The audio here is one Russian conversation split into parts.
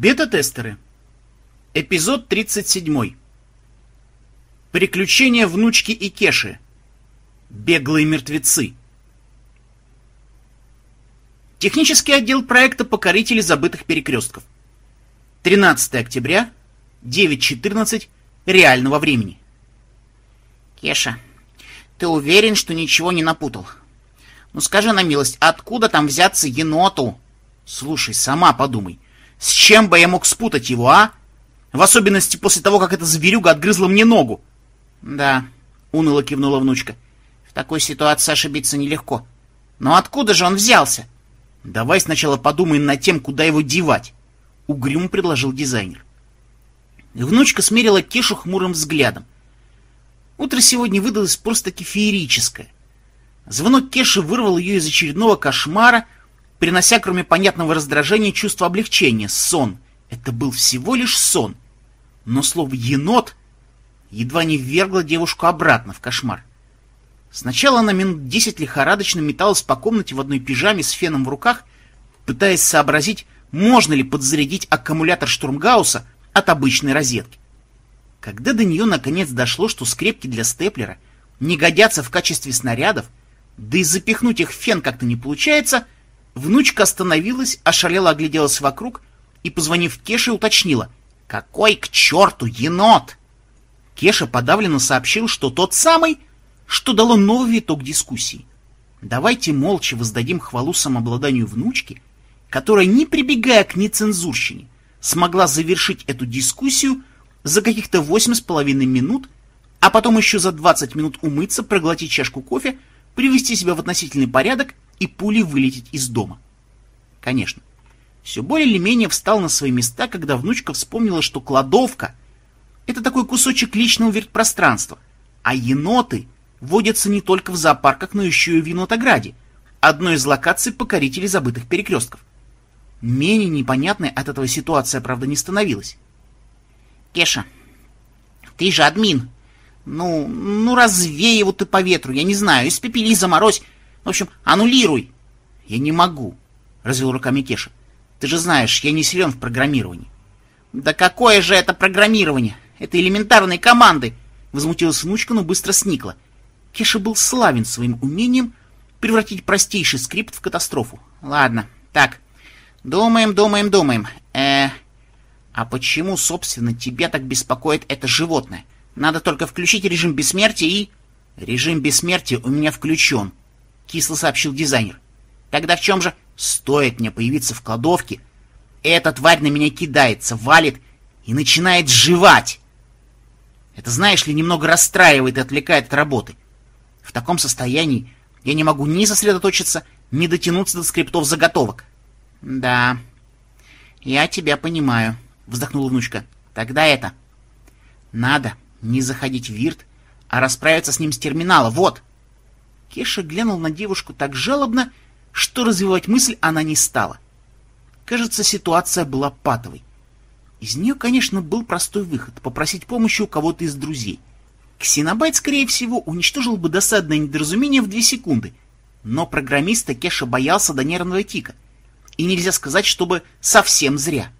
Бета-тестеры. Эпизод 37. Приключения внучки и Кеши. Беглые мертвецы. Технический отдел проекта «Покорители забытых перекрестков». 13 октября, 9.14 реального времени. Кеша, ты уверен, что ничего не напутал? Ну скажи на милость, откуда там взяться еноту? Слушай, сама подумай. С чем бы я мог спутать его, а? В особенности после того, как эта зверюга отгрызла мне ногу. Да, уныло кивнула внучка. В такой ситуации ошибиться нелегко. Но откуда же он взялся? Давай сначала подумаем над тем, куда его девать. Угрюм предложил дизайнер. Внучка смерила Кешу хмурым взглядом. Утро сегодня выдалось просто-таки феерическое. Звонок Кеши вырвал ее из очередного кошмара — принося, кроме понятного раздражения, чувство облегчения. Сон. Это был всего лишь сон. Но слово «енот» едва не ввергло девушку обратно в кошмар. Сначала она минут десять лихорадочно металась по комнате в одной пижаме с феном в руках, пытаясь сообразить, можно ли подзарядить аккумулятор Штурмгауса от обычной розетки. Когда до нее наконец дошло, что скрепки для степлера не годятся в качестве снарядов, да и запихнуть их в фен как-то не получается — Внучка остановилась, ошалела огляделась вокруг и, позвонив Кеше, уточнила. «Какой к черту енот?» Кеша подавленно сообщил, что тот самый, что дало новый виток дискуссии. Давайте молча воздадим хвалу самообладанию внучки, которая, не прибегая к нецензурщине, смогла завершить эту дискуссию за каких-то восемь с половиной минут, а потом еще за двадцать минут умыться, проглотить чашку кофе, привести себя в относительный порядок и пулей вылететь из дома. Конечно, все более или менее встал на свои места, когда внучка вспомнила, что кладовка — это такой кусочек личного вертпространства, а еноты водятся не только в зоопарках, но еще и в енотограде, одной из локаций покорителей забытых перекрестков. Менее непонятной от этого ситуация, правда, не становилась. «Кеша, ты же админ. Ну, ну развей его ты по ветру, я не знаю, испепели, заморозь, в общем, аннулируй. Я не могу, развел руками Кеша. Ты же знаешь, я не силен в программировании. Да какое же это программирование? Это элементарные команды, возмутилась внучка, но быстро сникла. Кеша был славен своим умением превратить простейший скрипт в катастрофу. Ладно, так, думаем, думаем, думаем. Э, а почему, собственно, тебя так беспокоит это животное? Надо только включить режим бессмертия и... Режим бессмертия у меня включен, кисло сообщил дизайнер. Тогда в чем же стоит мне появиться в кладовке, эта тварь на меня кидается, валит и начинает жевать. Это, знаешь ли, немного расстраивает и отвлекает от работы. В таком состоянии я не могу ни сосредоточиться, ни дотянуться до скриптов заготовок. — Да, я тебя понимаю, — вздохнула внучка. — Тогда это... Надо не заходить в вирт, а расправиться с ним с терминала, вот! — Кеша глянул на девушку так жалобно, что развивать мысль она не стала. Кажется, ситуация была патовой. Из нее, конечно, был простой выход — попросить помощи у кого-то из друзей. Ксенобайт, скорее всего, уничтожил бы досадное недоразумение в две секунды, но программиста Кеша боялся до нервного тика. И нельзя сказать, чтобы совсем зря.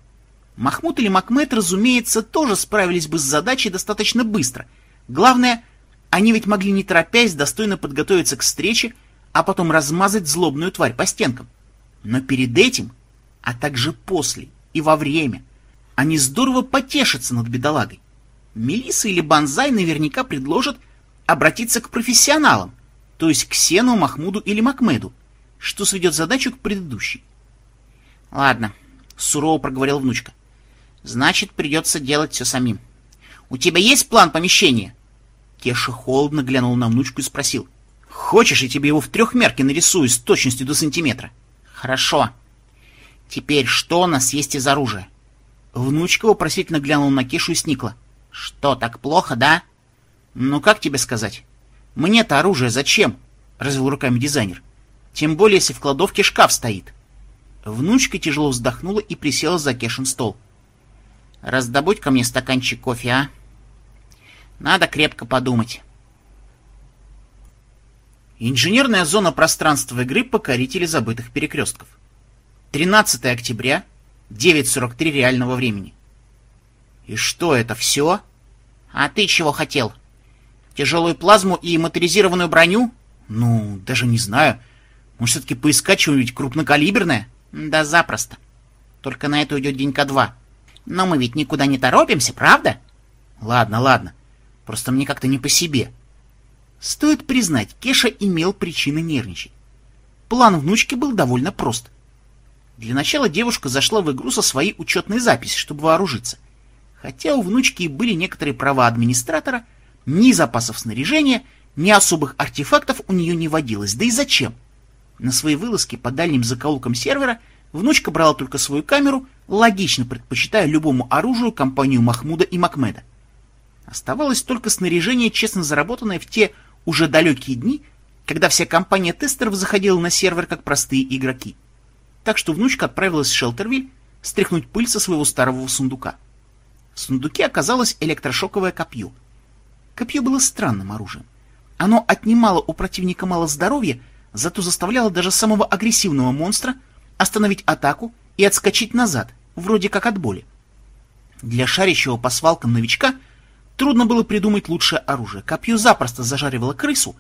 Махмуд или Макмед, разумеется, тоже справились бы с задачей достаточно быстро. Главное они ведь могли не торопясь достойно подготовиться к встрече, а потом размазать злобную тварь по стенкам. Но перед этим, а также после и во время, они здорово потешатся над бедолагой. Мелиса или Банзай наверняка предложат обратиться к профессионалам, то есть к Сену, Махмуду или Макмеду, что сведет задачу к предыдущей. — Ладно, — сурово проговорил внучка. — Значит, придется делать все самим. У тебя есть план помещения? Кеша холодно глянул на внучку и спросил. «Хочешь, я тебе его в трехмерке нарисую с точностью до сантиметра?» «Хорошо. Теперь что у нас есть из оружия?» Внучка вопросительно глянула на Кешу и сникла. «Что, так плохо, да?» «Ну, как тебе сказать? Мне-то оружие зачем?» — развел руками дизайнер. «Тем более, если в кладовке шкаф стоит». Внучка тяжело вздохнула и присела за Кешин стол. «Раздобудь ко мне стаканчик кофе, а?» Надо крепко подумать. Инженерная зона пространства игры «Покорители забытых перекрестков». 13 октября, 9.43 реального времени. И что это, все? А ты чего хотел? Тяжелую плазму и моторизированную броню? Ну, даже не знаю. Может, все-таки поискать чего-нибудь крупнокалиберное? Да запросто. Только на это уйдет денька два. Но мы ведь никуда не торопимся, правда? Ладно, ладно. Просто мне как-то не по себе. Стоит признать, Кеша имел причины нервничать. План внучки был довольно прост. Для начала девушка зашла в игру со своей учетной записью, чтобы вооружиться. Хотя у внучки были некоторые права администратора, ни запасов снаряжения, ни особых артефактов у нее не водилось. Да и зачем? На свои вылазки по дальним закоулкам сервера внучка брала только свою камеру, логично предпочитая любому оружию компанию Махмуда и Макмеда. Оставалось только снаряжение, честно заработанное в те уже далекие дни, когда вся компания тестеров заходила на сервер как простые игроки. Так что внучка отправилась в Шелтервиль стряхнуть пыль со своего старого сундука. В сундуке оказалось электрошоковое копье. Копье было странным оружием. Оно отнимало у противника мало здоровья, зато заставляло даже самого агрессивного монстра остановить атаку и отскочить назад, вроде как от боли. Для шарящего по свалкам новичка трудно было придумать лучшее оружие. Копье запросто зажаривало крысу,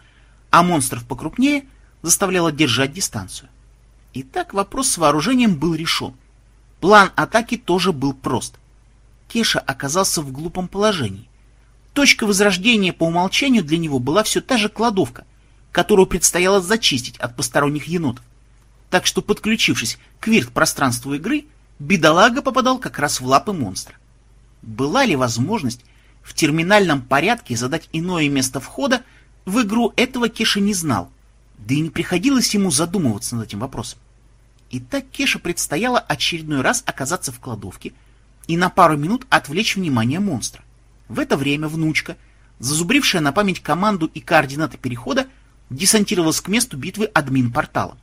а монстров покрупнее заставляло держать дистанцию. Итак, вопрос с вооружением был решен. План атаки тоже был прост. Кеша оказался в глупом положении. Точка возрождения по умолчанию для него была все та же кладовка, которую предстояло зачистить от посторонних енотов. Так что, подключившись к вирт-пространству игры, бедолага попадал как раз в лапы монстра. Была ли возможность в терминальном порядке задать иное место входа в игру, этого Кеша не знал, да и не приходилось ему задумываться над этим вопросом. И так Кеша предстояло очередной раз оказаться в кладовке и на пару минут отвлечь внимание монстра. В это время внучка, зазубрившая на память команду и координаты перехода, десантировалась к месту битвы админ портала.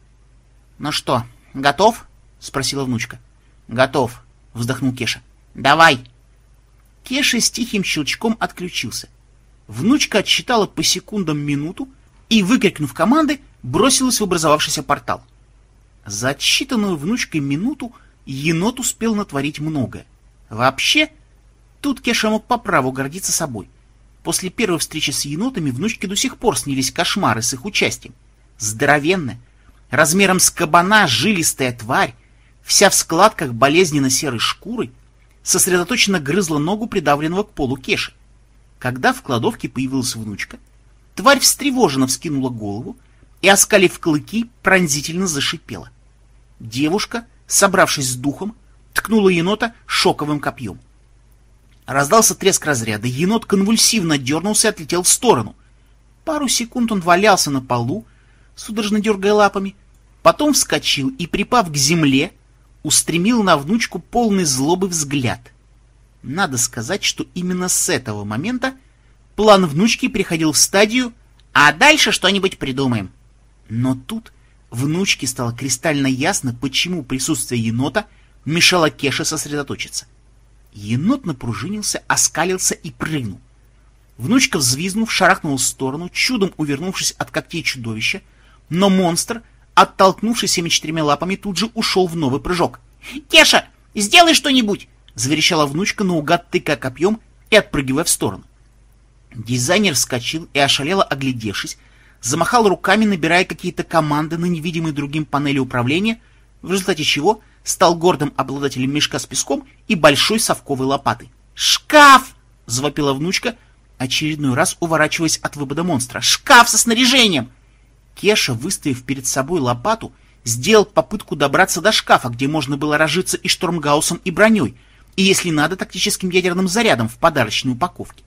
«Ну что, готов?» — спросила внучка. «Готов», — вздохнул Кеша. «Давай!» Кеша с тихим щелчком отключился. Внучка отсчитала по секундам минуту и, выкрикнув команды, бросилась в образовавшийся портал. За отсчитанную внучкой минуту енот успел натворить многое. Вообще, тут Кеша мог по праву гордиться собой. После первой встречи с енотами внучке до сих пор снились кошмары с их участием. Здоровенная, размером с кабана жилистая тварь, вся в складках болезненно-серой шкуры, сосредоточенно грызла ногу придавленного к полу Кеши. Когда в кладовке появилась внучка, тварь встревоженно вскинула голову и, оскалив клыки, пронзительно зашипела. Девушка, собравшись с духом, ткнула енота шоковым копьем. Раздался треск разряда, енот конвульсивно дернулся и отлетел в сторону. Пару секунд он валялся на полу, судорожно дергая лапами, потом вскочил и, припав к земле, устремил на внучку полный злобы взгляд. Надо сказать, что именно с этого момента план внучки переходил в стадию «А дальше что-нибудь придумаем». Но тут внучке стало кристально ясно, почему присутствие енота мешало Кеше сосредоточиться. Енот напружинился, оскалился и прыгнул. Внучка, взвизгнув, шарахнула в сторону, чудом увернувшись от когтей чудовища, но монстр, оттолкнувшись всеми четырьмя лапами, тут же ушел в новый прыжок. «Кеша, сделай что-нибудь!» — заверещала внучка, наугад тыкая копьем и отпрыгивая в сторону. Дизайнер вскочил и, ошалело оглядевшись, замахал руками, набирая какие-то команды на невидимой другим панели управления, в результате чего стал гордым обладателем мешка с песком и большой совковой лопаты. «Шкаф!» — завопила внучка, очередной раз уворачиваясь от выпада монстра. «Шкаф со снаряжением!» Кеша, выставив перед собой лопату, сделал попытку добраться до шкафа, где можно было разжиться и штормгаусом, и броней, и, если надо, тактическим ядерным зарядом в подарочной упаковке.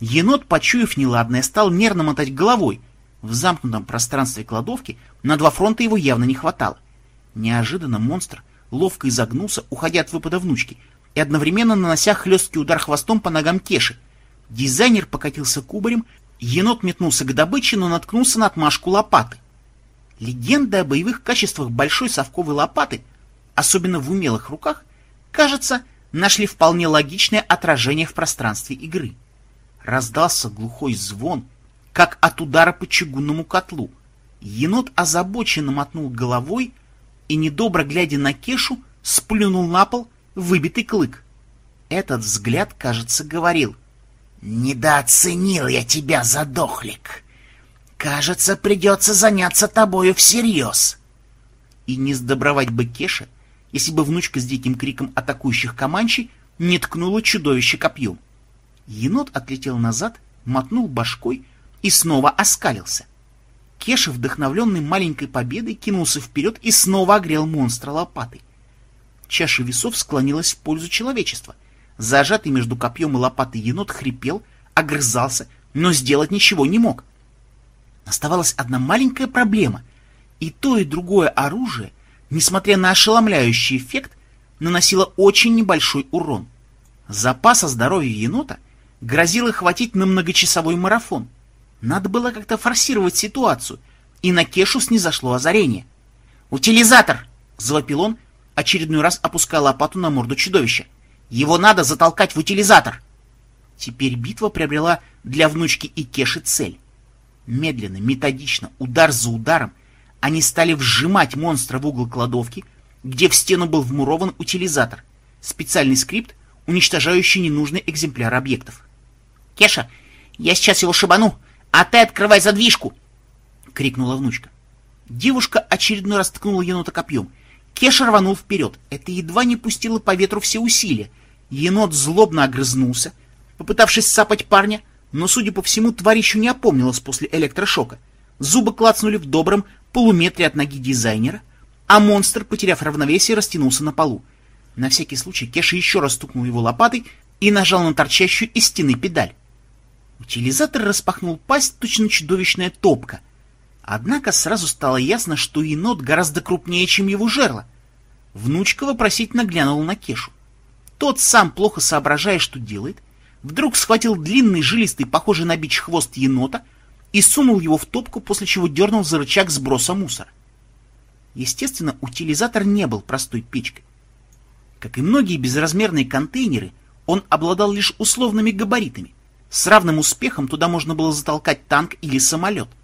Енот, почуяв неладное, стал нервно мотать головой. В замкнутом пространстве кладовки на два фронта его явно не хватало. Неожиданно монстр ловко изогнулся, уходя от выпада внучки, и одновременно нанося хлесткий удар хвостом по ногам Кеши. Дизайнер покатился кубарем, енот метнулся к добыче, но наткнулся на отмашку лопаты. Легенда о боевых качествах большой совковой лопаты, особенно в умелых руках, кажется, нашли вполне логичное отражение в пространстве игры. Раздался глухой звон, как от удара по чугунному котлу. Енот озабоченно мотнул головой и, недобро глядя на Кешу, сплюнул на пол выбитый клык. Этот взгляд, кажется, говорил. «Недооценил я тебя, задохлик. Кажется, придется заняться тобою всерьез». И не сдобровать бы Кеша, если бы внучка с диким криком атакующих команчей не ткнула чудовище копьем. Енот отлетел назад, мотнул башкой и снова оскалился. Кеша, вдохновленный маленькой победой, кинулся вперед и снова огрел монстра лопатой. Чаша весов склонилась в пользу человечества. Зажатый между копьем и лопатой енот хрипел, огрызался, но сделать ничего не мог. Оставалась одна маленькая проблема. И то, и другое оружие, несмотря на ошеломляющий эффект, наносило очень небольшой урон. Запаса здоровья енота грозило хватить на многочасовой марафон. Надо было как-то форсировать ситуацию, и на Кешу снизошло озарение. «Утилизатор!» — завопил он, очередной раз опуская лопату на морду чудовища. «Его надо затолкать в утилизатор!» Теперь битва приобрела для внучки и Кеши цель. Медленно, методично, удар за ударом, они стали вжимать монстра в угол кладовки, где в стену был вмурован утилизатор, специальный скрипт, уничтожающий ненужный экземпляр объектов. «Кеша, я сейчас его шибану, а ты открывай задвижку!» — крикнула внучка. Девушка очередной раз ткнула енота копьем — Кеша рванул вперед. Это едва не пустило по ветру все усилия. Енот злобно огрызнулся, попытавшись сапать парня, но, судя по всему, тварь еще не опомнилась после электрошока. Зубы клацнули в добром полуметре от ноги дизайнера, а монстр, потеряв равновесие, растянулся на полу. На всякий случай Кеша еще раз стукнул его лопатой и нажал на торчащую из стены педаль. Утилизатор распахнул пасть, точно чудовищная топка, Однако сразу стало ясно, что енот гораздо крупнее, чем его жерло. Внучка вопросительно глянула на Кешу. Тот, сам плохо соображая, что делает, вдруг схватил длинный, жилистый, похожий на бич хвост енота и сунул его в топку, после чего дернул за рычаг сброса мусора. Естественно, утилизатор не был простой печкой. Как и многие безразмерные контейнеры, он обладал лишь условными габаритами. С равным успехом туда можно было затолкать танк или самолет —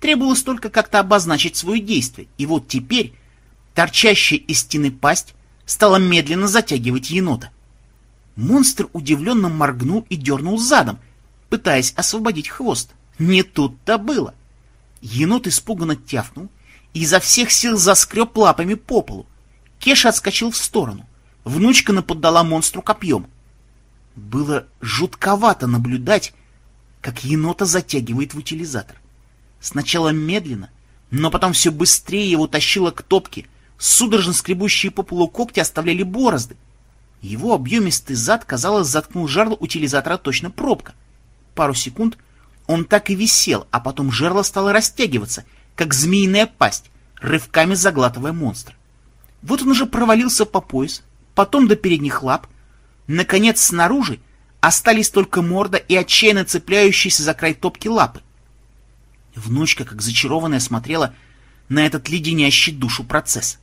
Требовалось только как-то обозначить свое действие, и вот теперь торчащая из стены пасть стала медленно затягивать енота. Монстр удивленно моргнул и дернул задом, пытаясь освободить хвост. Не тут-то было. Енот испуганно тявкнул и изо всех сил заскреб лапами по полу. Кеша отскочил в сторону. Внучка наподдала монстру копьем. Было жутковато наблюдать, как енота затягивает в утилизатор. Сначала медленно, но потом все быстрее его тащило к топке. Судорожно скребущие по полу когти оставляли борозды. Его объемистый зад, казалось, заткнул жерло утилизатора точно пробка. Пару секунд он так и висел, а потом жерло стало растягиваться, как змеиная пасть, рывками заглатывая монстра. Вот он уже провалился по пояс, потом до передних лап. Наконец, снаружи остались только морда и отчаянно цепляющиеся за край топки лапы. Внучка, как зачарованная, смотрела на этот леденящий душу процесс.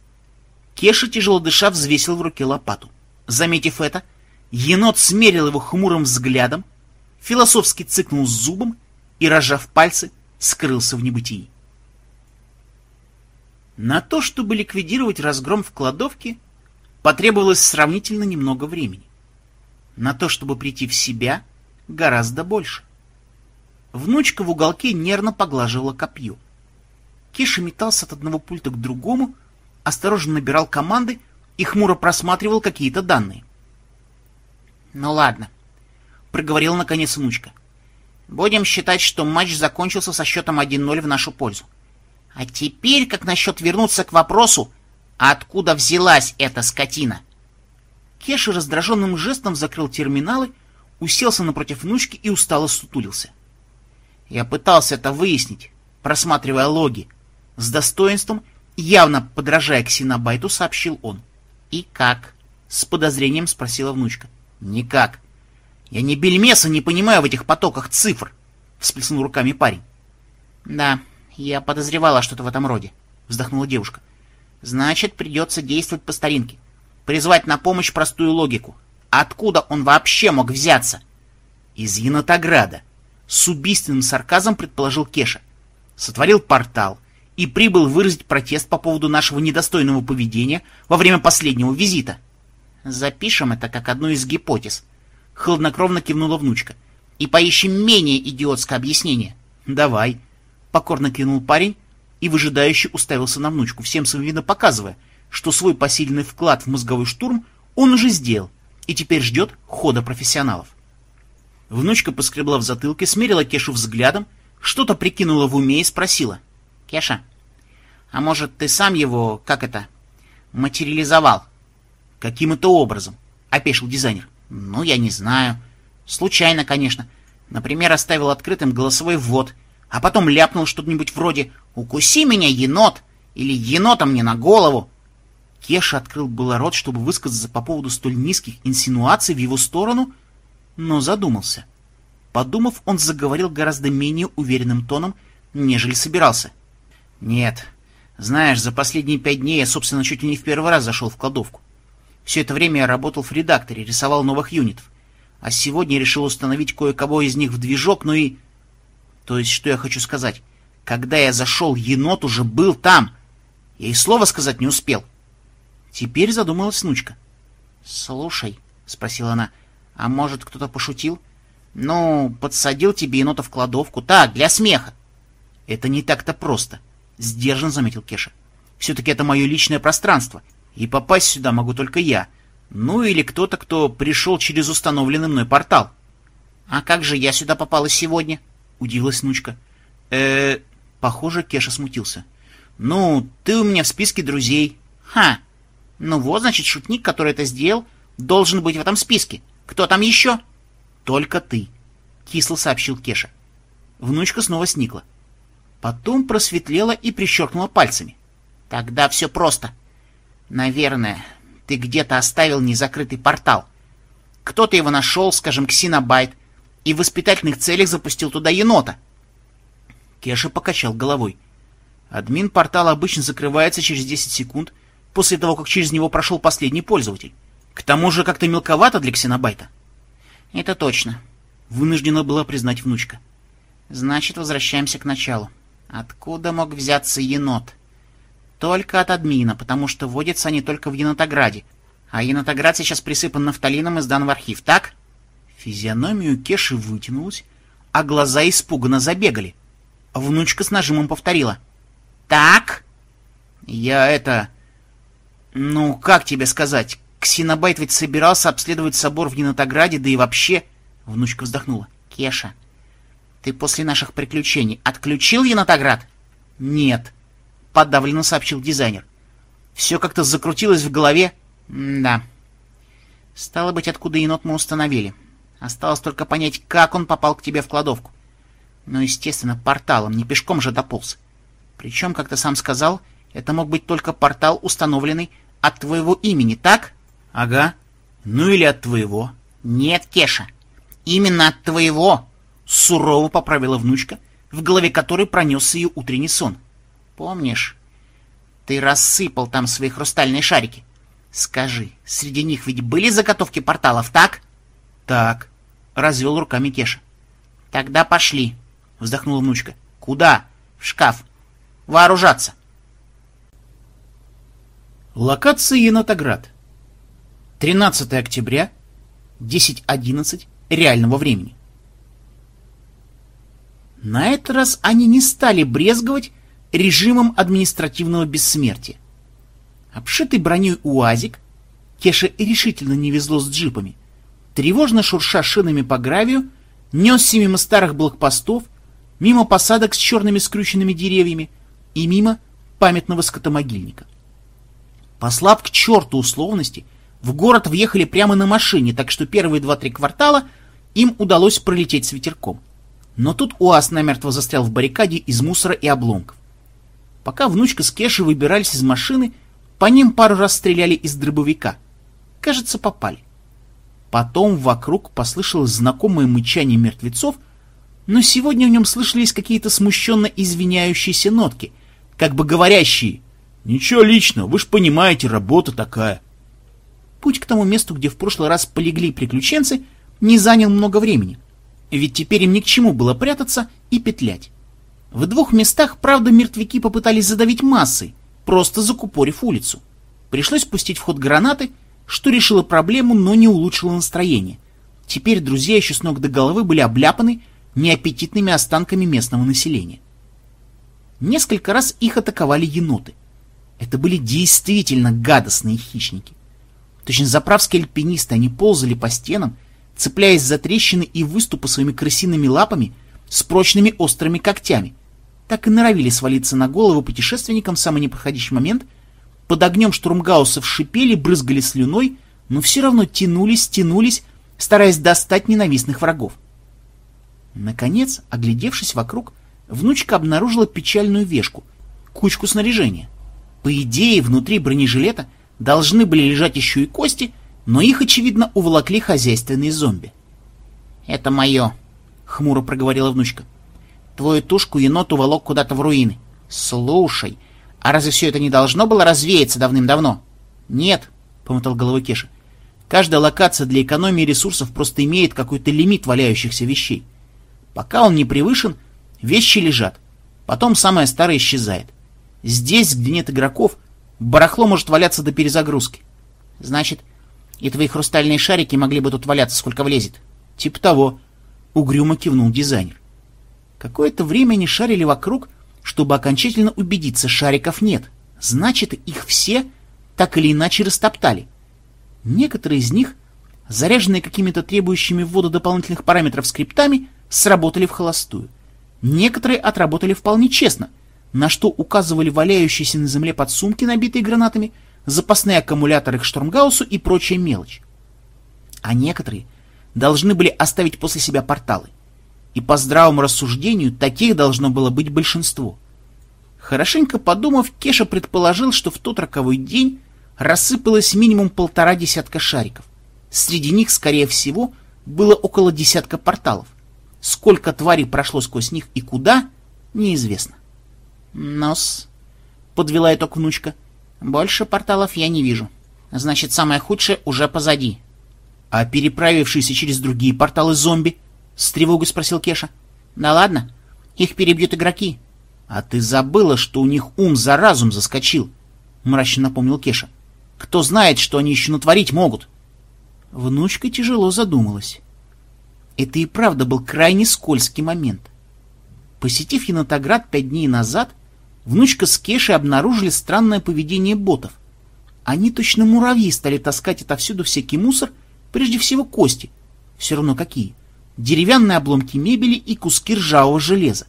Кеша, тяжело дыша, взвесил в руке лопату. Заметив это, енот смерил его хмурым взглядом, философски цыкнул зубом и, разжав пальцы, скрылся в небытии. На то, чтобы ликвидировать разгром в кладовке, потребовалось сравнительно немного времени. На то, чтобы прийти в себя, гораздо больше. Внучка в уголке нервно поглаживала копье. Кеша метался от одного пульта к другому, осторожно набирал команды и хмуро просматривал какие-то данные. «Ну ладно», — проговорила наконец внучка. «Будем считать, что матч закончился со счетом 1-0 в нашу пользу. А теперь как насчет вернуться к вопросу, откуда взялась эта скотина?» Кеша раздраженным жестом закрыл терминалы, уселся напротив внучки и устало сутулился. Я пытался это выяснить, просматривая логи. С достоинством, явно подражая Ксенобайту, сообщил он. «И как?» — с подозрением спросила внучка. «Никак. Я ни бельмеса не понимаю в этих потоках цифр», — всплеснул руками парень. «Да, я подозревала что-то в этом роде», — вздохнула девушка. «Значит, придется действовать по старинке. Призвать на помощь простую логику. Откуда он вообще мог взяться?» «Из Енотограда», с убийственным сарказом предположил Кеша. Сотворил портал и прибыл выразить протест по поводу нашего недостойного поведения во время последнего визита. Запишем это как одну из гипотез. Хладнокровно кивнула внучка. И поищем менее идиотское объяснение. Давай. Покорно кивнул парень и выжидающе уставился на внучку, всем своим видом показывая, что свой посильный вклад в мозговой штурм он уже сделал и теперь ждет хода профессионалов. Внучка поскребла в затылке, смерила Кешу взглядом, что-то прикинула в уме и спросила. — Кеша, а может, ты сам его, как это, материализовал? — Каким это образом? — опешил дизайнер. — Ну, я не знаю. Случайно, конечно. Например, оставил открытым голосовой ввод, а потом ляпнул что-нибудь вроде «Укуси меня, енот!» или «Енота мне на голову!» Кеша открыл было рот, чтобы высказаться по поводу столь низких инсинуаций в его сторону, но задумался. Подумав, он заговорил гораздо менее уверенным тоном, нежели собирался. «Нет, знаешь, за последние пять дней я, собственно, чуть ли не в первый раз зашел в кладовку. Все это время я работал в редакторе, рисовал новых юнитов. А сегодня решил установить кое-кого из них в движок, ну и... То есть, что я хочу сказать? Когда я зашел, енот уже был там. Я и слова сказать не успел. Теперь задумалась внучка. «Слушай», — спросила она, — «а может, кто-то пошутил? Ну, подсадил тебе енота в кладовку. Так, для смеха». «Это не так-то просто», — сдержан заметил Кеша. «Все-таки это мое личное пространство, и попасть сюда могу только я. Ну или кто-то, кто пришел через установленный мной портал». «А как же я сюда попала сегодня?» — удивилась внучка. э Похоже, Кеша смутился. «Ну, ты у меня в списке друзей». «Ха! Ну вот, значит, шутник, который это сделал, должен быть в этом списке. Кто там еще? Только ты, кисло сообщил Кеша. Внучка снова сникла. Потом просветлела и прищелкнула пальцами. Тогда все просто. Наверное, ты где-то оставил незакрытый портал. Кто-то его нашел, скажем, ксенобайт, и в воспитательных целях запустил туда енота. Кеша покачал головой. Админ портала обычно закрывается через 10 секунд, после того, как через него прошел последний пользователь. К тому же как-то мелковато для ксенобайта. Это точно. Вынуждена была признать внучка. Значит, возвращаемся к началу. Откуда мог взяться енот? Только от админа, потому что водятся они только в Енотограде. А Енотоград сейчас присыпан нафталином и сдан в архив, так? Физиономию Кеши вытянулась, а глаза испуганно забегали. Внучка с нажимом повторила. «Так?» «Я это... Ну, как тебе сказать? Ксенобайт ведь собирался обследовать собор в Генатограде, да и вообще... Внучка вздохнула. Кеша, ты после наших приключений отключил Енотоград? Нет, подавленно сообщил дизайнер. Все как-то закрутилось в голове. Да. Стало быть, откуда енот мы установили. Осталось только понять, как он попал к тебе в кладовку. Ну, естественно, порталом, не пешком же дополз. Причем, как ты сам сказал, это мог быть только портал, установленный от твоего имени, так? Ага. Ну или от твоего. Нет, Кеша. Именно от твоего. Сурово поправила внучка, в голове которой пронесся ее утренний сон. Помнишь, ты рассыпал там свои хрустальные шарики. Скажи, среди них ведь были заготовки порталов, так? Так, развел руками Кеша. Тогда пошли, вздохнула внучка. Куда? В шкаф. Вооружаться. Локация Енотоград. 13 октября, 10.11 реального времени. На этот раз они не стали брезговать режимом административного бессмертия. Обшитый броней УАЗик, Кеше решительно не везло с джипами, тревожно шурша шинами по гравию, несся мимо старых блокпостов, мимо посадок с черными скрюченными деревьями и мимо памятного скотомогильника. Послав к черту условности, в город въехали прямо на машине, так что первые два-три квартала им удалось пролететь с ветерком. Но тут УАЗ намертво застрял в баррикаде из мусора и обломков. Пока внучка с Кешей выбирались из машины, по ним пару раз стреляли из дробовика. Кажется, попали. Потом вокруг послышалось знакомое мычание мертвецов, но сегодня в нем слышались какие-то смущенно извиняющиеся нотки, как бы говорящие «Ничего личного, вы ж понимаете, работа такая». Путь к тому месту, где в прошлый раз полегли приключенцы, не занял много времени, ведь теперь им ни к чему было прятаться и петлять. В двух местах, правда, мертвяки попытались задавить массой, просто закупорив улицу. Пришлось пустить в ход гранаты, что решило проблему, но не улучшило настроение. Теперь друзья еще с ног до головы были обляпаны неаппетитными останками местного населения. Несколько раз их атаковали еноты. Это были действительно гадостные хищники. Точно заправские альпинисты, они ползали по стенам, цепляясь за трещины и выступы своими крысиными лапами с прочными острыми когтями. Так и норовили свалиться на голову путешественникам в самый неподходящий момент. Под огнем штурмгаусов шипели, брызгали слюной, но все равно тянулись, тянулись, стараясь достать ненавистных врагов. Наконец, оглядевшись вокруг, внучка обнаружила печальную вешку, кучку снаряжения. По идее, внутри бронежилета должны были лежать еще и кости, но их, очевидно, уволокли хозяйственные зомби. «Это мое», — хмуро проговорила внучка. «Твою тушку енот уволок куда-то в руины. Слушай, а разве все это не должно было развеяться давным-давно?» «Нет», — помотал головой Кеша. «Каждая локация для экономии ресурсов просто имеет какой-то лимит валяющихся вещей. Пока он не превышен, вещи лежат. Потом самое старое исчезает. Здесь, где нет игроков, барахло может валяться до перезагрузки. Значит, и твои хрустальные шарики могли бы тут валяться, сколько влезет. Типа того. Угрюмо кивнул дизайнер. Какое-то время они шарили вокруг, чтобы окончательно убедиться, шариков нет. Значит, их все так или иначе растоптали. Некоторые из них, заряженные какими-то требующими ввода дополнительных параметров скриптами, сработали в холостую. Некоторые отработали вполне честно, на что указывали валяющиеся на земле подсумки, набитые гранатами, запасные аккумуляторы к Штормгаусу и прочая мелочь. А некоторые должны были оставить после себя порталы. И по здравому рассуждению таких должно было быть большинство. Хорошенько подумав, Кеша предположил, что в тот роковой день рассыпалось минимум полтора десятка шариков. Среди них, скорее всего, было около десятка порталов. Сколько тварей прошло сквозь них и куда, неизвестно. Нос, подвела итог внучка. Больше порталов я не вижу. Значит, самое худшее уже позади. А переправившиеся через другие порталы зомби? С тревогой спросил Кеша. Да ладно, их перебьют игроки. А ты забыла, что у них ум за разум заскочил, мрачно напомнил Кеша. Кто знает, что они еще натворить могут? Внучка тяжело задумалась. Это и правда был крайне скользкий момент. Посетив Енотоград пять дней назад, внучка с Кешей обнаружили странное поведение ботов. Они точно муравьи стали таскать отовсюду всякий мусор, прежде всего кости, все равно какие, деревянные обломки мебели и куски ржавого железа.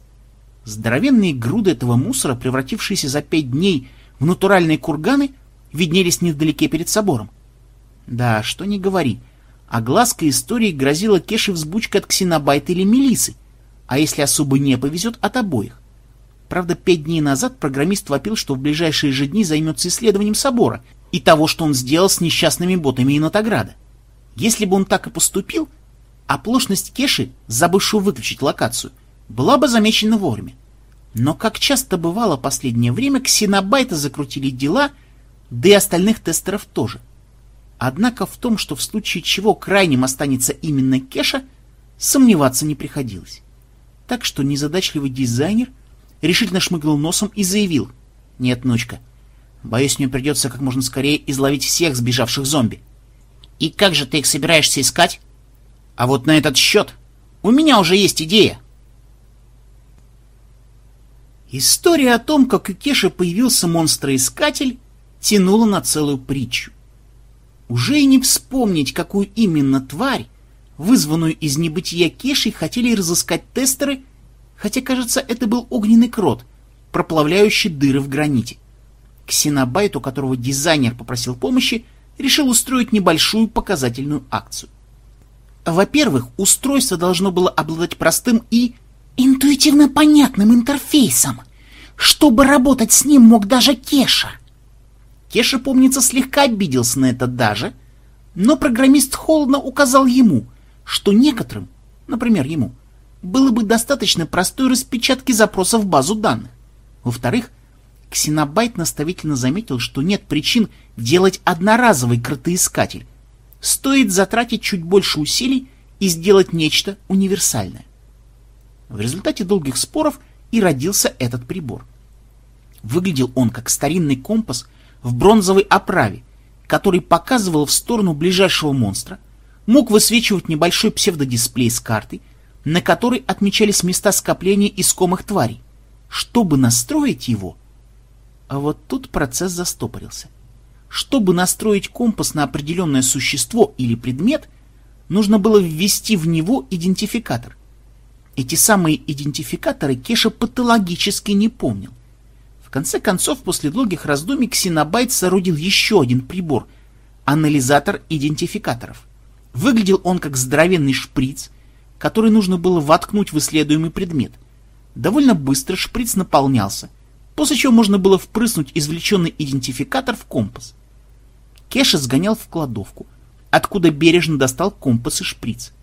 Здоровенные груды этого мусора, превратившиеся за пять дней в натуральные курганы, виднелись невдалеке перед собором. Да, что не говори, а глазка истории грозила Кеше взбучка от ксенобайта или мелисы, а если особо не повезет, от обоих. Правда, пять дней назад программист вопил, что в ближайшие же дни займется исследованием собора и того, что он сделал с несчастными ботами Инотограда. Если бы он так и поступил, оплошность Кеши, забывшего выключить локацию, была бы замечена вовремя. Но, как часто бывало последнее время, ксенобайта закрутили дела, да и остальных тестеров тоже. Однако в том, что в случае чего крайним останется именно Кеша, сомневаться не приходилось. Так что незадачливый дизайнер решительно шмыгнул носом и заявил. «Нет, внучка, боюсь, мне придется как можно скорее изловить всех сбежавших зомби». «И как же ты их собираешься искать?» «А вот на этот счет у меня уже есть идея». История о том, как у Кеши появился монстроискатель, тянула на целую притчу. Уже и не вспомнить, какую именно тварь, вызванную из небытия Кешей, хотели разыскать тестеры, хотя, кажется, это был огненный крот, проплавляющий дыры в граните. Ксенобайт, у которого дизайнер попросил помощи, решил устроить небольшую показательную акцию. Во-первых, устройство должно было обладать простым и интуитивно понятным интерфейсом. Чтобы работать с ним мог даже Кеша — Кеша, помнится, слегка обиделся на это даже, но программист холодно указал ему, что некоторым, например, ему, было бы достаточно простой распечатки запроса в базу данных. Во-вторых, Ксенобайт наставительно заметил, что нет причин делать одноразовый кротоискатель. Стоит затратить чуть больше усилий и сделать нечто универсальное. В результате долгих споров и родился этот прибор. Выглядел он как старинный компас в бронзовой оправе, который показывал в сторону ближайшего монстра, мог высвечивать небольшой псевдодисплей с картой, на которой отмечались места скопления искомых тварей. Чтобы настроить его... А вот тут процесс застопорился. Чтобы настроить компас на определенное существо или предмет, нужно было ввести в него идентификатор. Эти самые идентификаторы Кеша патологически не помнил. В конце концов, после долгих раздумий, Ксенобайт соорудил еще один прибор — анализатор идентификаторов. Выглядел он как здоровенный шприц, который нужно было воткнуть в исследуемый предмет. Довольно быстро шприц наполнялся, после чего можно было впрыснуть извлеченный идентификатор в компас. Кеша сгонял в кладовку, откуда бережно достал компас и шприц.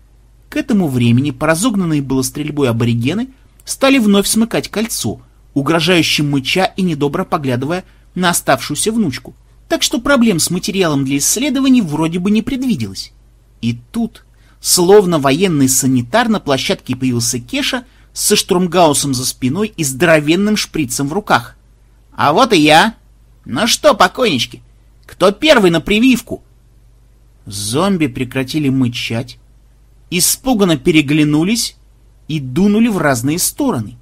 К этому времени поразогнанные было стрельбой аборигены стали вновь смыкать кольцо, угрожающе мыча и недобро поглядывая на оставшуюся внучку. Так что проблем с материалом для исследований вроде бы не предвиделось. И тут, словно военный санитар, на площадке появился Кеша со штурмгаусом за спиной и здоровенным шприцем в руках. «А вот и я! Ну что, покойнички, кто первый на прививку?» Зомби прекратили мычать, испуганно переглянулись и дунули в разные стороны.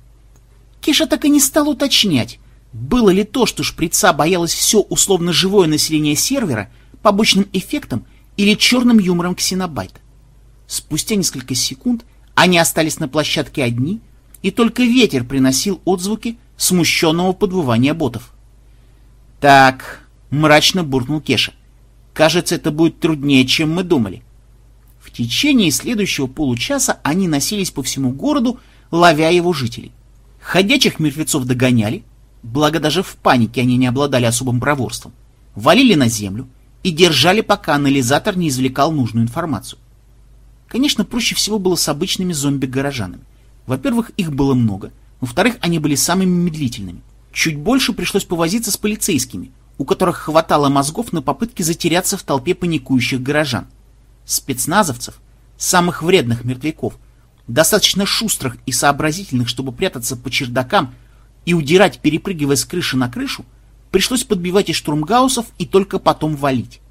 Кеша так и не стал уточнять, было ли то, что шприца боялось все условно живое население сервера, побочным эффектом или черным юмором ксенобайта. Спустя несколько секунд они остались на площадке одни, и только ветер приносил отзвуки смущенного подвывания ботов. «Так», — мрачно буркнул Кеша, — «кажется, это будет труднее, чем мы думали». В течение следующего получаса они носились по всему городу, ловя его жителей. Ходячих мертвецов догоняли, благо даже в панике они не обладали особым проворством, валили на землю, и держали, пока анализатор не извлекал нужную информацию. Конечно, проще всего было с обычными зомби-горожанами. Во-первых, их было много. Во-вторых, они были самыми медлительными. Чуть больше пришлось повозиться с полицейскими, у которых хватало мозгов на попытки затеряться в толпе паникующих горожан. Спецназовцев, самых вредных мертвяков, достаточно шустрых и сообразительных, чтобы прятаться по чердакам и удирать, перепрыгивая с крыши на крышу, пришлось подбивать из штурмгаусов и только потом валить.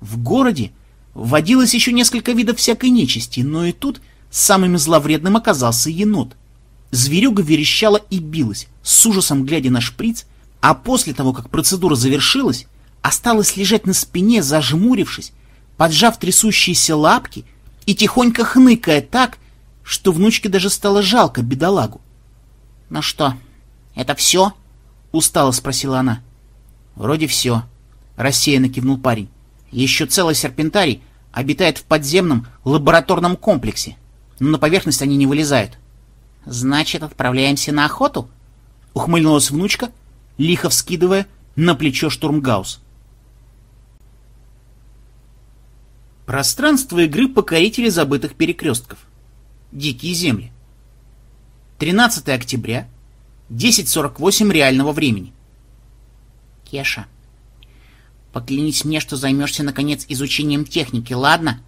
В городе водилось еще несколько видов всякой нечисти, но и тут самым зловредным оказался енот. Зверюга верещала и билась, с ужасом глядя на шприц, а после того, как процедура завершилась, осталась лежать на спине, зажмурившись, поджав трясущиеся лапки и тихонько хныкая так, что внучке даже стало жалко бедолагу. — Ну что, это все? — устало спросила она. — Вроде все, — рассеянно кивнул парень. — Еще целый серпентарий обитает в подземном лабораторном комплексе, но на поверхность они не вылезают. — Значит, отправляемся на охоту? — ухмыльнулась внучка, лихо вскидывая на плечо штурмгаус. Пространство игры покорители забытых перекрестков. Дикие земли. 13 октября 10.48 реального времени. Кеша, поклянись мне, что займешься, наконец, изучением техники, ладно?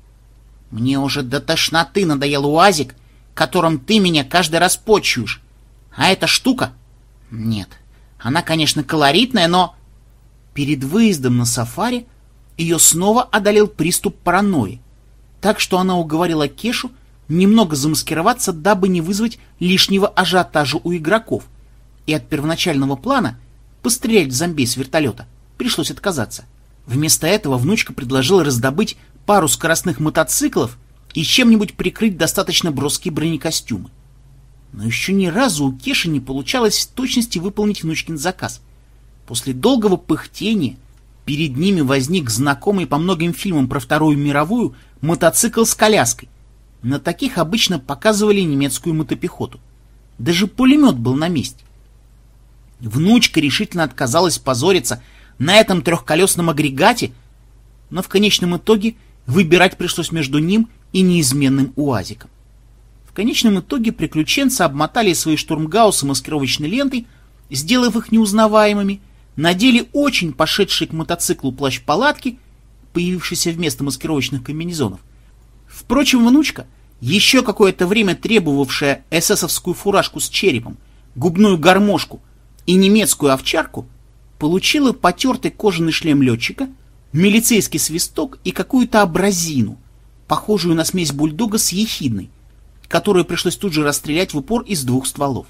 Мне уже до тошноты надоел уазик, которым ты меня каждый раз почуешь. А эта штука... Нет, она, конечно, колоритная, но... Перед выездом на сафари ее снова одолел приступ паранойи, так что она уговорила Кешу немного замаскироваться, дабы не вызвать лишнего ажиотажа у игроков, и от первоначального плана пострелять в зомби с вертолета пришлось отказаться. Вместо этого внучка предложила раздобыть пару скоростных мотоциклов и чем-нибудь прикрыть достаточно броские бронекостюмы. Но еще ни разу у Кеши не получалось в точности выполнить внучкин заказ. После долгого пыхтения перед ними возник знакомый по многим фильмам про Вторую мировую мотоцикл с коляской. На таких обычно показывали немецкую мотопехоту. Даже пулемет был на месте. Внучка решительно отказалась позориться на этом трехколесном агрегате, но в конечном итоге выбирать пришлось между ним и неизменным УАЗиком. В конечном итоге приключенцы обмотали свои штурмгаусы маскировочной лентой, сделав их неузнаваемыми, надели очень пошедший к мотоциклу плащ-палатки, появившийся вместо маскировочных комбинезонов. Впрочем, внучка, еще какое-то время требовавшая эсэсовскую фуражку с черепом, губную гармошку и немецкую овчарку, получила потертый кожаный шлем летчика, милицейский свисток и какую-то абразину, похожую на смесь бульдога с ехидной, которую пришлось тут же расстрелять в упор из двух стволов.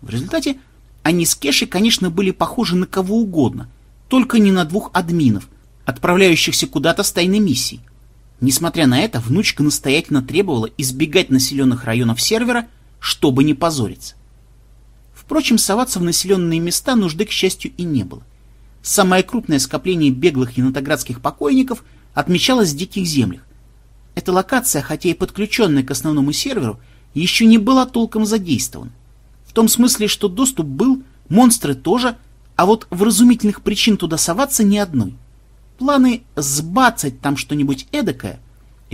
В результате они с Кешей, конечно, были похожи на кого угодно, только не на двух админов, отправляющихся куда-то с тайной миссией. Несмотря на это, внучка настоятельно требовала избегать населенных районов сервера, чтобы не позориться. Впрочем, соваться в населенные места нужды, к счастью, и не было. Самое крупное скопление беглых енотоградских покойников отмечалось в диких землях. Эта локация, хотя и подключенная к основному серверу, еще не была толком задействована. В том смысле, что доступ был, монстры тоже, а вот вразумительных причин туда соваться ни одной. Планы сбацать там что-нибудь эдакое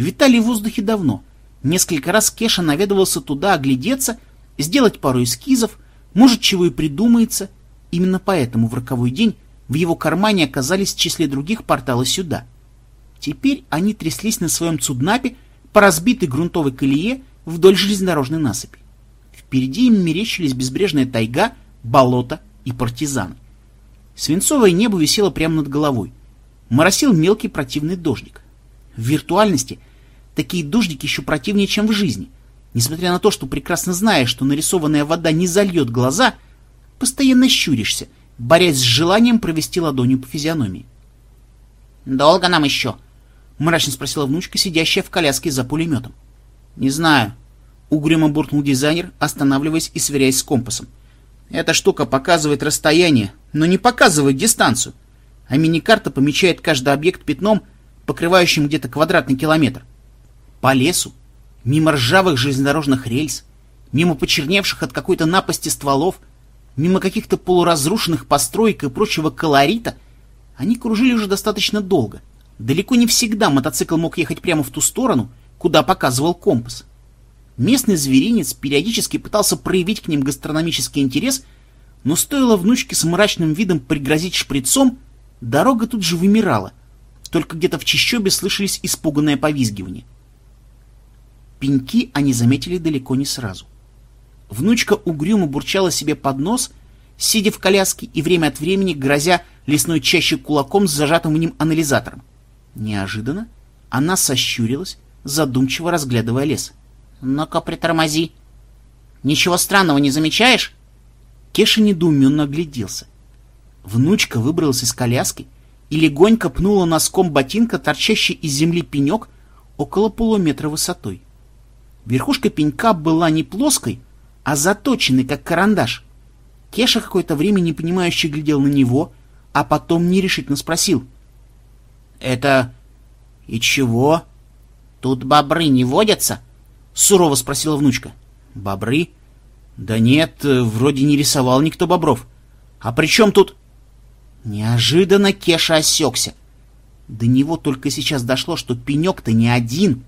витали в воздухе давно. Несколько раз Кеша наведывался туда оглядеться, сделать пару эскизов, может, чего и придумается. Именно поэтому в роковой день в его кармане оказались в числе других порталы сюда. Теперь они тряслись на своем цуднапе по разбитой грунтовой колее вдоль железнодорожной насыпи. Впереди им мерещились безбрежная тайга, болото и партизаны. Свинцовое небо висело прямо над головой моросил мелкий противный дождик. В виртуальности такие дождики еще противнее, чем в жизни. Несмотря на то, что прекрасно знаешь, что нарисованная вода не зальет глаза, постоянно щуришься, борясь с желанием провести ладонью по физиономии. «Долго нам еще?» — мрачно спросила внучка, сидящая в коляске за пулеметом. «Не знаю», — угрюмо буркнул дизайнер, останавливаясь и сверяясь с компасом. «Эта штука показывает расстояние, но не показывает дистанцию а миникарта помечает каждый объект пятном, покрывающим где-то квадратный километр. По лесу, мимо ржавых железнодорожных рельс, мимо почерневших от какой-то напасти стволов, мимо каких-то полуразрушенных построек и прочего колорита, они кружили уже достаточно долго. Далеко не всегда мотоцикл мог ехать прямо в ту сторону, куда показывал компас. Местный зверинец периодически пытался проявить к ним гастрономический интерес, но стоило внучке с мрачным видом пригрозить шприцом — Дорога тут же вымирала, только где-то в чащобе слышались испуганное повизгивание. Пеньки они заметили далеко не сразу. Внучка угрюмо бурчала себе под нос, сидя в коляске и время от времени грозя лесной чаще кулаком с зажатым в ним анализатором. Неожиданно она сощурилась, задумчиво разглядывая лес. «Ну-ка, притормози!» «Ничего странного не замечаешь?» Кеша недоуменно огляделся. Внучка выбралась из коляски и легонько пнула носком ботинка торчащий из земли пенек около полуметра высотой. Верхушка пенька была не плоской, а заточенной, как карандаш. Кеша какое-то время непонимающе глядел на него, а потом нерешительно спросил. — Это... и чего? — Тут бобры не водятся? — сурово спросила внучка. — Бобры? Да нет, вроде не рисовал никто бобров. А при чем тут... Неожиданно Кеша осекся. До него только сейчас дошло, что пенек-то не один.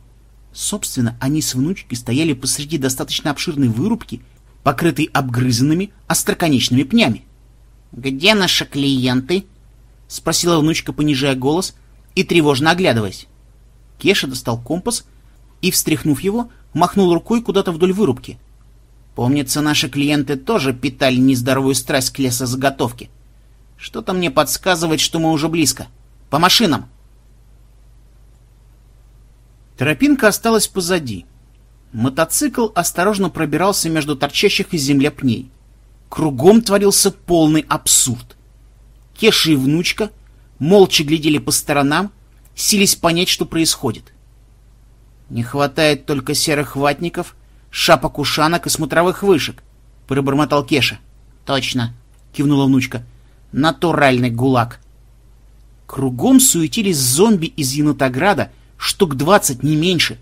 Собственно, они с внучкой стояли посреди достаточно обширной вырубки, покрытой обгрызанными остроконечными пнями. «Где наши клиенты?» — спросила внучка, понижая голос и тревожно оглядываясь. Кеша достал компас и, встряхнув его, махнул рукой куда-то вдоль вырубки. Помнится, наши клиенты тоже питали нездоровую страсть к лесозаготовке. — что-то мне подсказывает, что мы уже близко. По машинам. Тропинка осталась позади. Мотоцикл осторожно пробирался между торчащих из земли пней. Кругом творился полный абсурд. Кеша и внучка молча глядели по сторонам, сились понять, что происходит. «Не хватает только серых ватников, шапок-ушанок и смотровых вышек», — пробормотал Кеша. «Точно», — кивнула внучка. Натуральный гулаг. Кругом суетились зомби из Енотограда, штук двадцать, не меньше.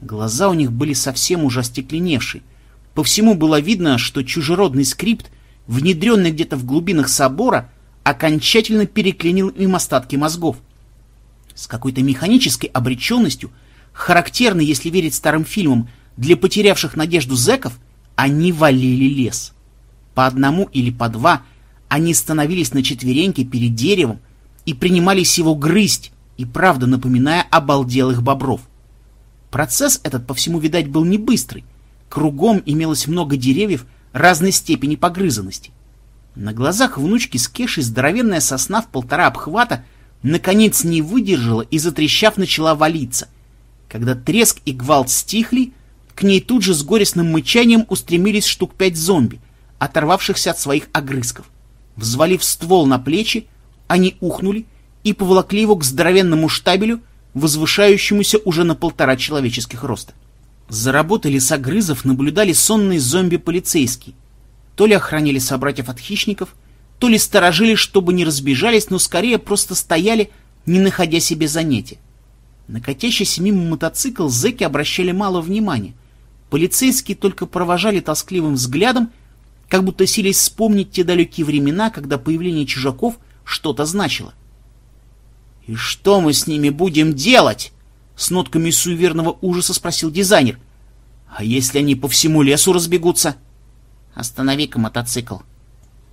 Глаза у них были совсем уже остекленевшие. По всему было видно, что чужеродный скрипт, внедренный где-то в глубинах собора, окончательно переклинил им остатки мозгов. С какой-то механической обреченностью, характерной, если верить старым фильмам, для потерявших надежду зэков, они валили лес. По одному или по два – они становились на четвереньки перед деревом и принимались его грызть, и правда напоминая обалделых бобров. Процесс этот, по всему видать, был не быстрый. Кругом имелось много деревьев, разной степени погрызанности. На глазах внучки с Кешей здоровенная сосна в полтора обхвата наконец не выдержала и, затрещав, начала валиться. Когда треск и гвалт стихли, к ней тут же с горестным мычанием устремились штук пять зомби, оторвавшихся от своих огрызков. Взвалив ствол на плечи, они ухнули и поволокли его к здоровенному штабелю, возвышающемуся уже на полтора человеческих роста. За работой лесогрызов наблюдали сонные зомби-полицейские. То ли охраняли собратьев от хищников, то ли сторожили, чтобы не разбежались, но скорее просто стояли, не находя себе занятия. На катящийся мимо мотоцикл зэки обращали мало внимания. Полицейские только провожали тоскливым взглядом, как будто сились вспомнить те далекие времена, когда появление чужаков что-то значило. «И что мы с ними будем делать?» С нотками суеверного ужаса спросил дизайнер. «А если они по всему лесу разбегутся?» «Останови-ка мотоцикл».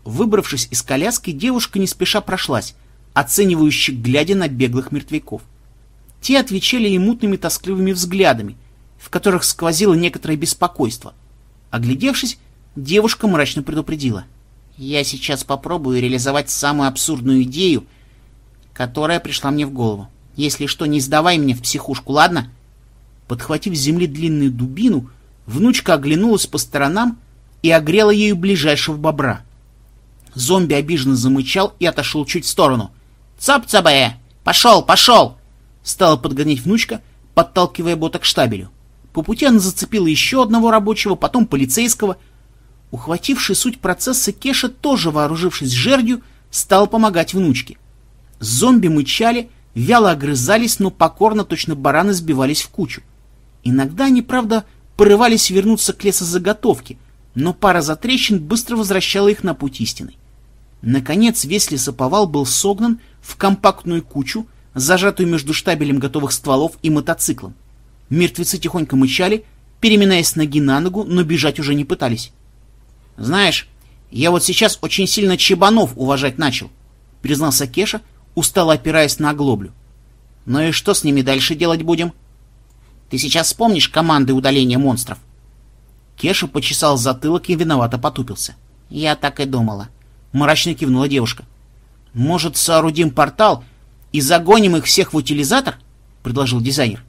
Выбравшись из коляски, девушка не спеша прошлась, оценивающе глядя на беглых мертвяков. Те отвечали ей мутными тоскливыми взглядами, в которых сквозило некоторое беспокойство. Оглядевшись, девушка мрачно предупредила. «Я сейчас попробую реализовать самую абсурдную идею, которая пришла мне в голову. Если что, не сдавай меня в психушку, ладно?» Подхватив с земли длинную дубину, внучка оглянулась по сторонам и огрела ею ближайшего бобра. Зомби обиженно замычал и отошел чуть в сторону. «Цап-цабэ! Пошел, пошел!» Стала подгонять внучка, подталкивая бота к штабелю. По пути она зацепила еще одного рабочего, потом полицейского. Ухвативший суть процесса Кеша, тоже вооружившись жердью, стал помогать внучке. Зомби мычали, вяло огрызались, но покорно точно бараны сбивались в кучу. Иногда они, правда, порывались вернуться к лесозаготовке, но пара затрещин быстро возвращала их на путь истинный. Наконец весь лесоповал был согнан в компактную кучу, зажатую между штабелем готовых стволов и мотоциклом. Мертвецы тихонько мычали, переминаясь ноги на ногу, но бежать уже не пытались. «Знаешь, я вот сейчас очень сильно чебанов уважать начал», — признался Кеша, устало опираясь на оглоблю. «Ну и что с ними дальше делать будем?» «Ты сейчас вспомнишь команды удаления монстров?» Кеша почесал затылок и виновато потупился. «Я так и думала», — мрачно кивнула девушка. «Может, соорудим портал и загоним их всех в утилизатор?» — предложил дизайнер.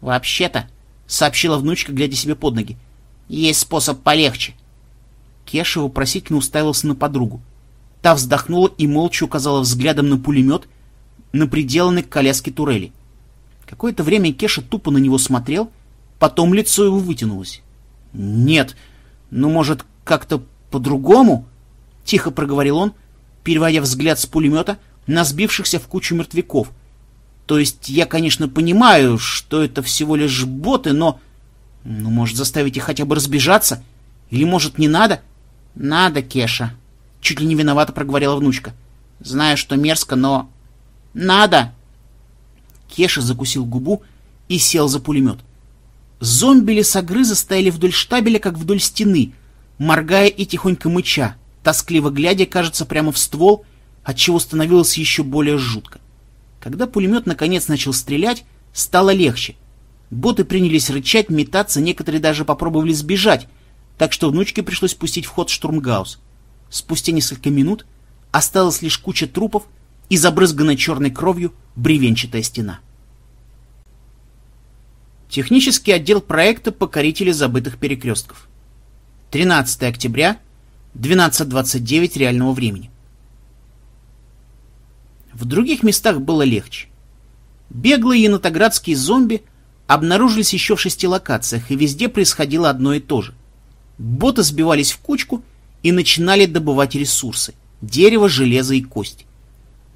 «Вообще-то», — сообщила внучка, глядя себе под ноги, — «есть способ полегче». Кеша вопросительно уставился на подругу. Та вздохнула и молча указала взглядом на пулемет, на приделанный к коляске турели. Какое-то время Кеша тупо на него смотрел, потом лицо его вытянулось. «Нет, ну, может, как-то по-другому?» — тихо проговорил он, переводя взгляд с пулемета на сбившихся в кучу мертвяков. «То есть я, конечно, понимаю, что это всего лишь боты, но... Ну, может, заставить их хотя бы разбежаться? Или, может, не надо?» «Надо, Кеша», Чуть ли не виновато проговорила внучка. Знаю, что мерзко, но... Надо! Кеша закусил губу и сел за пулемет. Зомби-лесогрызы стояли вдоль штабеля, как вдоль стены, моргая и тихонько мыча, тоскливо глядя, кажется, прямо в ствол, отчего становилось еще более жутко. Когда пулемет наконец начал стрелять, стало легче. Боты принялись рычать, метаться, некоторые даже попробовали сбежать, так что внучке пришлось пустить в ход штурмгаус. Спустя несколько минут осталась лишь куча трупов и забрызганная черной кровью бревенчатая стена. Технический отдел проекта «Покорители забытых перекрестков». 13 октября, 12.29 реального времени. В других местах было легче. Беглые янотоградские зомби обнаружились еще в шести локациях, и везде происходило одно и то же. Боты сбивались в кучку и начинали добывать ресурсы – дерево, железо и кость.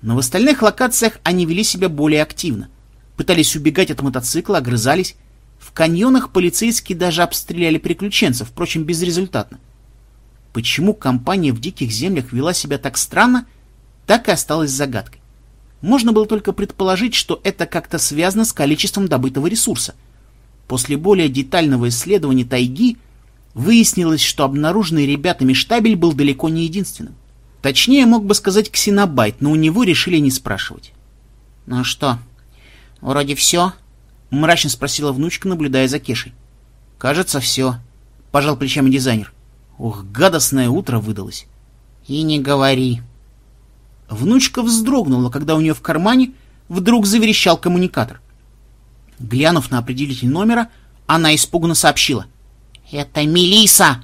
Но в остальных локациях они вели себя более активно. Пытались убегать от мотоцикла, огрызались. В каньонах полицейские даже обстреляли приключенцев, впрочем, безрезультатно. Почему компания в диких землях вела себя так странно, так и осталось загадкой. Можно было только предположить, что это как-то связано с количеством добытого ресурса. После более детального исследования тайги Выяснилось, что обнаруженный ребятами штабель был далеко не единственным. Точнее, мог бы сказать ксенобайт, но у него решили не спрашивать. «Ну что, вроде все?» — мрачно спросила внучка, наблюдая за Кешей. «Кажется, все», — пожал плечами дизайнер. Ох, гадостное утро выдалось. И не говори. Внучка вздрогнула, когда у нее в кармане вдруг заверещал коммуникатор. Глянув на определитель номера, она испуганно сообщила. «Это Мелиса.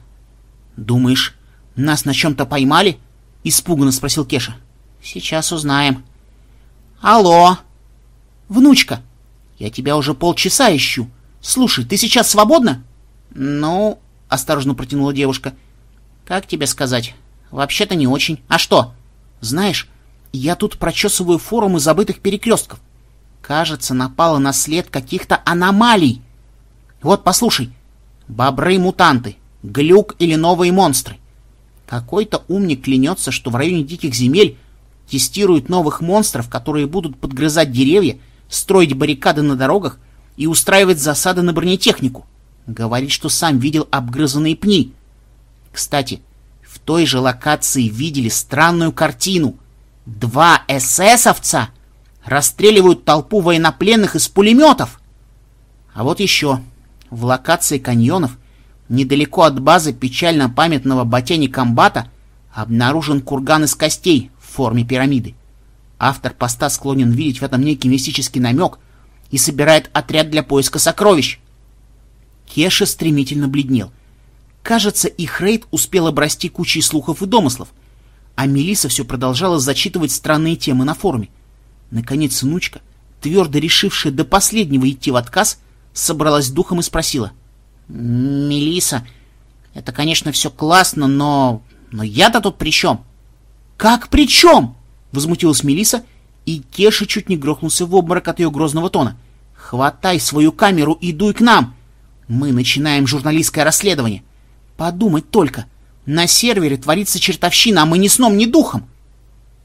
«Думаешь, нас на чем-то поймали?» — испуганно спросил Кеша. «Сейчас узнаем». «Алло!» «Внучка, я тебя уже полчаса ищу. Слушай, ты сейчас свободна?» «Ну...» — осторожно протянула девушка. «Как тебе сказать? Вообще-то не очень. А что?» «Знаешь, я тут прочесываю форумы забытых перекрестков. Кажется, напало на след каких-то аномалий. Вот, послушай. Бобры-мутанты, глюк или новые монстры. Какой-то умник клянется, что в районе диких земель тестируют новых монстров, которые будут подгрызать деревья, строить баррикады на дорогах и устраивать засады на бронетехнику. Говорит, что сам видел обгрызанные пни. Кстати, в той же локации видели странную картину. Два эсэсовца расстреливают толпу военнопленных из пулеметов. А вот еще. В локации каньонов недалеко от базы печально памятного Батяни Комбата обнаружен курган из костей в форме пирамиды. Автор поста склонен видеть в этом некий мистический намек и собирает отряд для поиска сокровищ. Кеша стремительно бледнел. Кажется, их рейд успел обрасти кучей слухов и домыслов, а Мелиса все продолжала зачитывать странные темы на форуме. Наконец внучка, твердо решившая до последнего идти в отказ, собралась духом и спросила — Мелиса, это, конечно, все классно, но... Но я-то тут при чем? Как при чем? Возмутилась Мелиса, и Кеша чуть не грохнулся в обморок от ее грозного тона. Хватай свою камеру и дуй к нам. Мы начинаем журналистское расследование. Подумать только. На сервере творится чертовщина, а мы ни сном, ни духом.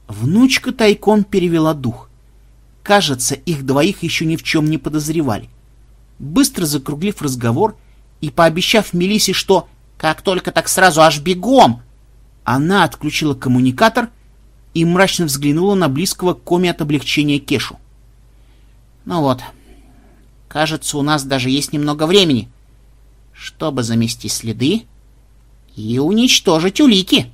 Внучка тайком перевела дух. Кажется, их двоих еще ни в чем не подозревали. Быстро закруглив разговор, и пообещав Мелисе, что как только так сразу аж бегом, она отключила коммуникатор и мрачно взглянула на близкого к коме от облегчения Кешу. «Ну вот, кажется, у нас даже есть немного времени, чтобы замести следы и уничтожить улики».